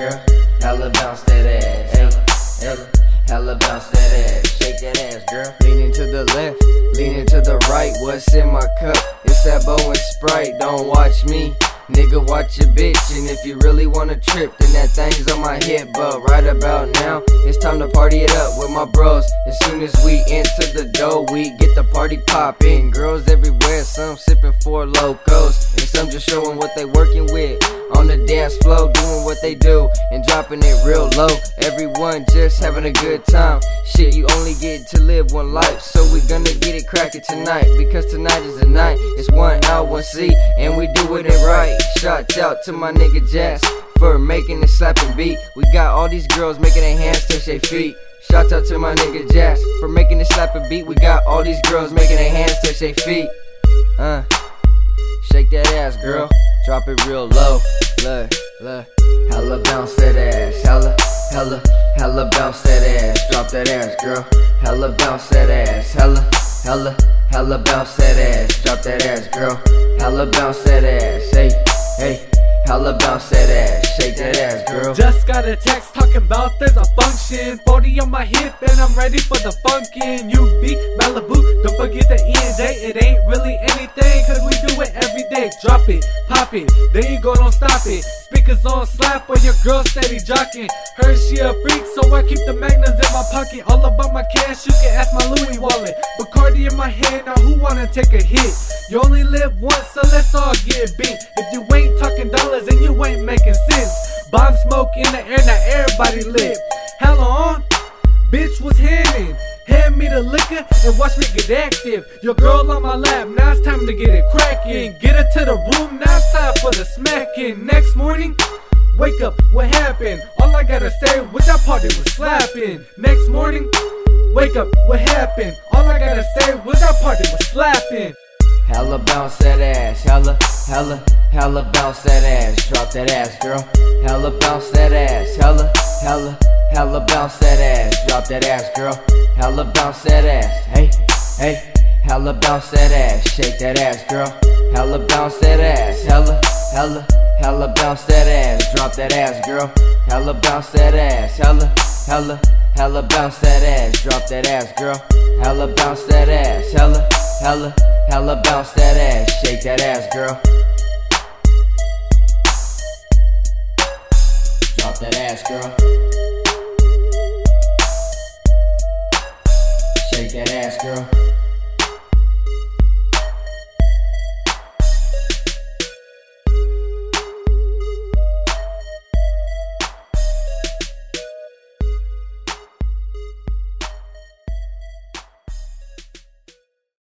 girl. Hella bounce that ass, hella, hella, hella bounce that ass. Shake that ass, girl. Leaning to the left, leaning to the right. What's in my cup? It's that bow and sprite. Don't watch me. Nigga, watch your bitch, and if you really wanna trip, then that thing's on my hip. But right about now, it's time to party it up with my bros. As soon as we enter the door, we get the party poppin'. Girls everywhere, some sippin' Four Lokos, and some just showin' what they working with. On the dance floor, doing what they do, and dropping it real low. Everyone just having a good time. Shit, you only get to live one life, so we gonna get it crackin' tonight. Because tonight is the night, it's one one C, and we doing it right. Shout out to my nigga Jazz for making this slapping beat. We got all these girls making their hands touch their feet. Shout out to my nigga Jazz for making this slapping beat. We got all these girls making their hands touch their feet. Uh, shake that ass, girl. Drop it real low. Look, look. Hella bounce that ass. Hella, hella, hella bounce that ass. Drop that ass, girl. Hella bounce that ass. Hella, hella, hella bounce that ass. Drop that ass, girl. Hella bounce that ass. Hey. Hella bounce that ass. Shake that ass, girl. Just got a text talking about there's a function 40 on my hip and I'm ready for the funkin' UV, Malibu, don't forget the E and It ain't really anything cause we do it every day Drop it, pop it, there you go, don't stop it Speakers on slap or your girl steady jocking Heard she a freak so I keep the magnums in my pocket All about my cash, you can ask my Louis wallet In my hand, now who wanna take a hit? You only live once so let's all get beat If you ain't talking dollars and you ain't making sense Bomb smoke in the air, now everybody lit. Hella on, bitch was handing. Hand me the liquor and watch me get active. Your girl on my lap, now it's time to get it cracking. Get her to the room, now it's time for the smacking. Next morning, wake up, what happened? All I gotta say was that party was slapping. Next morning, wake up, what happened? All I gotta say was that party was slapping. Hella bounce that ass, hella, hella, hella bounce that ass. Drop that ass, girl. Hella bounce that ass, hella, hella, hella bounce that ass. Drop that ass, girl. Hella bounce that ass. Hey, hey, hella bounce that ass. Shake that ass, girl. Hella bounce that ass, hella, hella, hella bounce that ass. Drop that ass, girl. Hella bounce that ass, hella, hella, hella bounce that ass. Drop that ass, girl. Hella bounce that ass, hella, hella. Hella bounce that ass, shake that ass, girl. Drop that ass, girl. Shake that ass, girl.